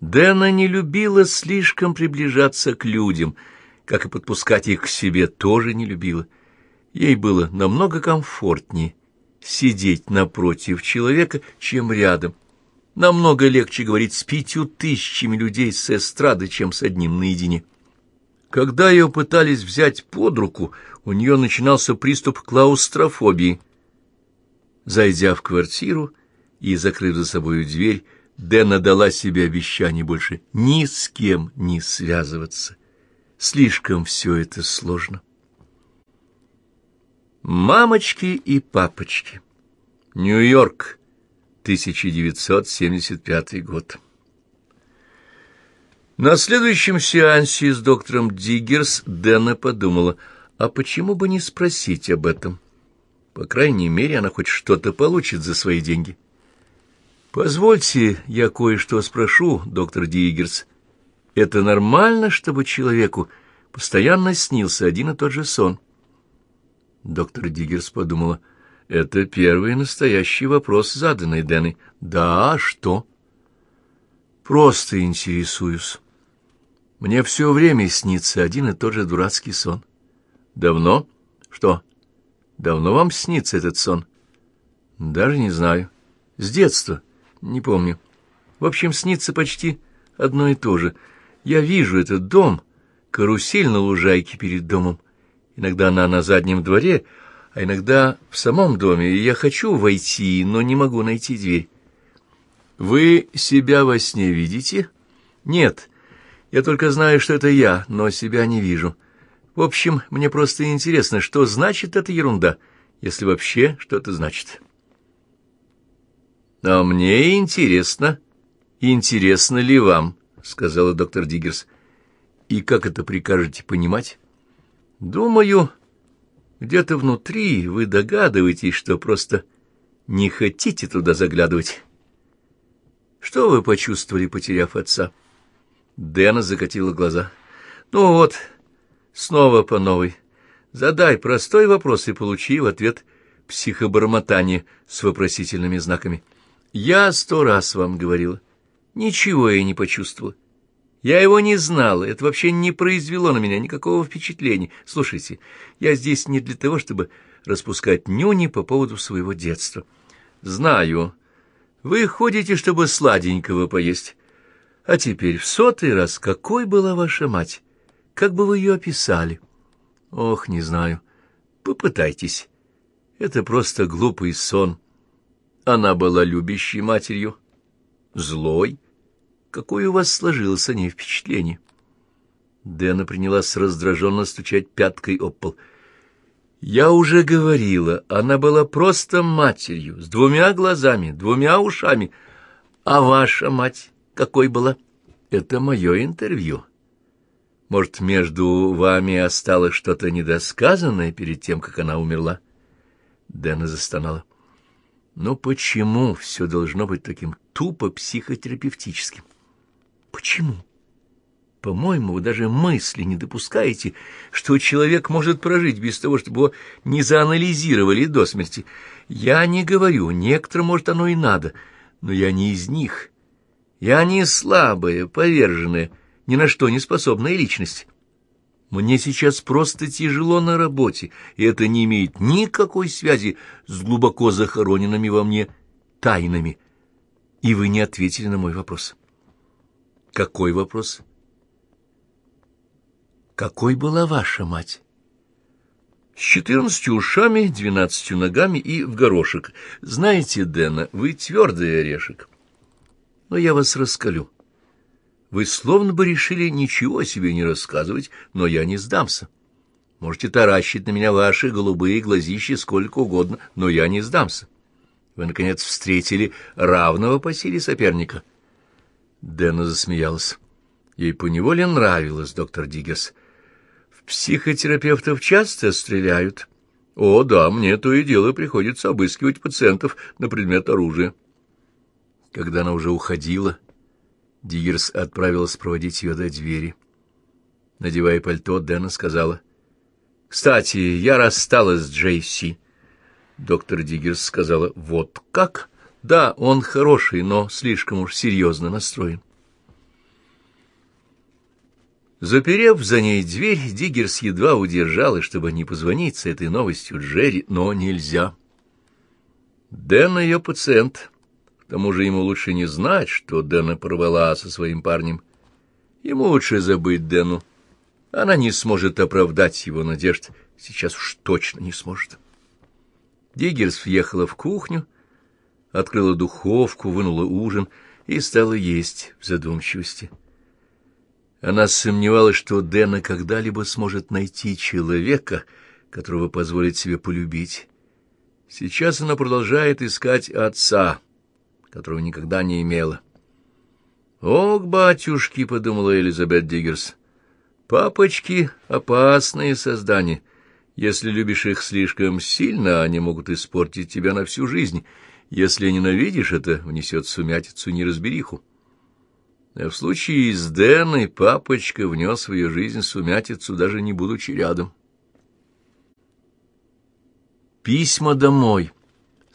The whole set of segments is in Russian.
Дэна не любила слишком приближаться к людям, как и подпускать их к себе тоже не любила. Ей было намного комфортнее сидеть напротив человека, чем рядом. Намного легче говорить с пятью тысячами людей с эстрады, чем с одним наедине. Когда ее пытались взять под руку, у нее начинался приступ клаустрофобии. Зайдя в квартиру и закрыв за собой дверь, Дэна дала себе обещание больше ни с кем не связываться. Слишком все это сложно. Мамочки и папочки. Нью-Йорк, 1975 год. На следующем сеансе с доктором Диггерс Дэна подумала, а почему бы не спросить об этом? По крайней мере, она хоть что-то получит за свои деньги. «Позвольте, я кое-что спрошу, доктор Диггерс. Это нормально, чтобы человеку постоянно снился один и тот же сон?» Доктор Диггерс подумала, это первый настоящий вопрос, заданный Дэной. «Да, а что?» «Просто интересуюсь». Мне все время снится один и тот же дурацкий сон. Давно? Что? Давно вам снится этот сон? Даже не знаю. С детства. Не помню. В общем, снится почти одно и то же. Я вижу этот дом, карусель на лужайке перед домом. Иногда она на заднем дворе, а иногда в самом доме, и я хочу войти, но не могу найти дверь. Вы себя во сне видите? Нет. Я только знаю, что это я, но себя не вижу. В общем, мне просто интересно, что значит эта ерунда, если вообще что-то значит. А мне интересно, интересно ли вам, сказала доктор Диггерс. И как это прикажете понимать? Думаю, где-то внутри вы догадываетесь, что просто не хотите туда заглядывать. Что вы почувствовали, потеряв отца? — Дэна закатила глаза. «Ну вот, снова по новой. Задай простой вопрос и получи в ответ психобормотание с вопросительными знаками. Я сто раз вам говорила. Ничего я не почувствовала. Я его не знала, это вообще не произвело на меня никакого впечатления. Слушайте, я здесь не для того, чтобы распускать нюни по поводу своего детства. Знаю, вы ходите, чтобы сладенького поесть». А теперь в сотый раз, какой была ваша мать? Как бы вы ее описали? Ох, не знаю. Попытайтесь. Это просто глупый сон. Она была любящей матерью. Злой. Какое у вас сложилось о ней впечатление? Дэна принялась раздраженно стучать пяткой об пол. Я уже говорила, она была просто матерью, с двумя глазами, двумя ушами. А ваша мать? какой была. Это мое интервью. Может, между вами осталось что-то недосказанное перед тем, как она умерла? Дэна застонала. Но почему все должно быть таким тупо психотерапевтическим? Почему? По-моему, вы даже мысли не допускаете, что человек может прожить без того, чтобы его не заанализировали до смерти. Я не говорю, некоторым, может, оно и надо, но я не из них. Я не слабая, поверженная, ни на что не способная личность. Мне сейчас просто тяжело на работе, и это не имеет никакой связи с глубоко захороненными во мне тайнами. И вы не ответили на мой вопрос. Какой вопрос? Какой была ваша мать? С четырнадцатью ушами, двенадцатью ногами и в горошек. Знаете, Дэна, вы твердый орешек но я вас раскалю. Вы словно бы решили ничего о себе не рассказывать, но я не сдамся. Можете таращить на меня ваши голубые глазищи сколько угодно, но я не сдамся. Вы, наконец, встретили равного по силе соперника. Дэна засмеялась. Ей поневоле нравилось, доктор Диггерс. В психотерапевтов часто стреляют. О, да, мне то и дело приходится обыскивать пациентов на предмет оружия. Когда она уже уходила, Диггерс отправилась проводить ее до двери. Надевая пальто, Дэна сказала, «Кстати, я рассталась с Джейси». Доктор Диггерс сказала, «Вот как? Да, он хороший, но слишком уж серьезно настроен». Заперев за ней дверь, Диггерс едва удержал, чтобы не позвонить с этой новостью Джерри, но нельзя. Дэн ее пациент. Тому же ему лучше не знать, что Дэна порвала со своим парнем. Ему лучше забыть Дэну. Она не сможет оправдать его надежд. Сейчас уж точно не сможет. Диггерс въехала в кухню, открыла духовку, вынула ужин и стала есть в задумчивости. Она сомневалась, что Дэна когда-либо сможет найти человека, которого позволит себе полюбить. Сейчас она продолжает искать отца, которого никогда не имела. «Ох, батюшки!» — подумала Элизабет Диггерс. «Папочки — опасные создания. Если любишь их слишком сильно, они могут испортить тебя на всю жизнь. Если ненавидишь, это внесет сумятицу неразбериху. А в случае с Дэной папочка внес в ее жизнь сумятицу, даже не будучи рядом. Письма домой.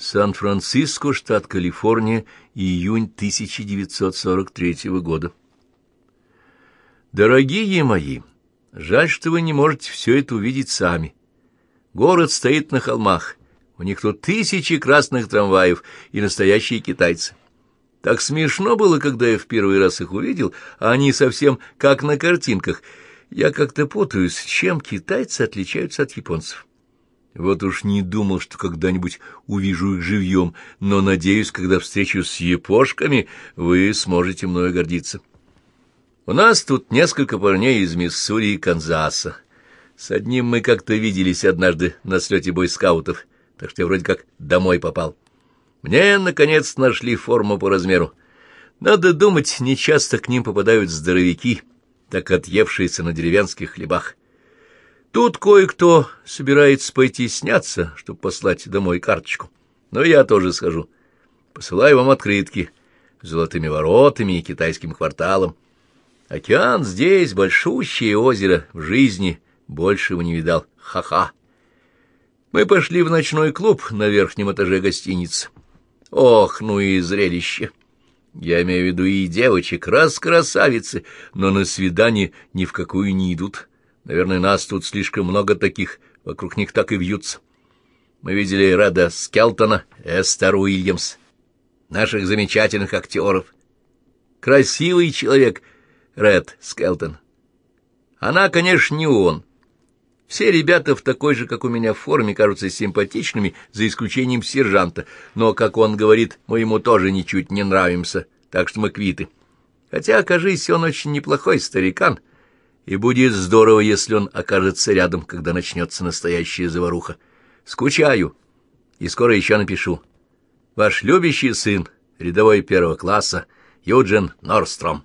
Сан-Франциско, штат Калифорния, июнь 1943 года. Дорогие мои, жаль, что вы не можете все это увидеть сами. Город стоит на холмах, у них тут тысячи красных трамваев и настоящие китайцы. Так смешно было, когда я в первый раз их увидел, а они совсем как на картинках. Я как-то путаюсь, чем китайцы отличаются от японцев. Вот уж не думал, что когда-нибудь увижу их живьем, но, надеюсь, когда встречусь с япошками, вы сможете мною гордиться. У нас тут несколько парней из Миссури и Канзаса. С одним мы как-то виделись однажды на слете бойскаутов, так что я вроде как домой попал. Мне, наконец, нашли форму по размеру. Надо думать, нечасто к ним попадают здоровяки, так отъевшиеся на деревенских хлебах. Тут кое-кто собирается пойти сняться, чтобы послать домой карточку. Но я тоже схожу. Посылаю вам открытки с золотыми воротами и китайским кварталом. Океан здесь, большущее озеро, в жизни большего не видал. Ха-ха. Мы пошли в ночной клуб на верхнем этаже гостиницы. Ох, ну и зрелище! Я имею в виду и девочек, раз красавицы, но на свидание ни в какую не идут. Наверное, нас тут слишком много таких, вокруг них так и вьются. Мы видели Реда Скелтона, Эстер Уильямс, наших замечательных актеров. Красивый человек, Ред Скелтон. Она, конечно, не он, все ребята в такой же, как у меня, форме кажутся симпатичными, за исключением сержанта, но, как он говорит, мы ему тоже ничуть не нравимся, так что мы квиты. Хотя, окажись, он очень неплохой старикан, и будет здорово, если он окажется рядом, когда начнется настоящая заваруха. Скучаю, и скоро еще напишу. Ваш любящий сын, рядовой первого класса, Юджин Норстром.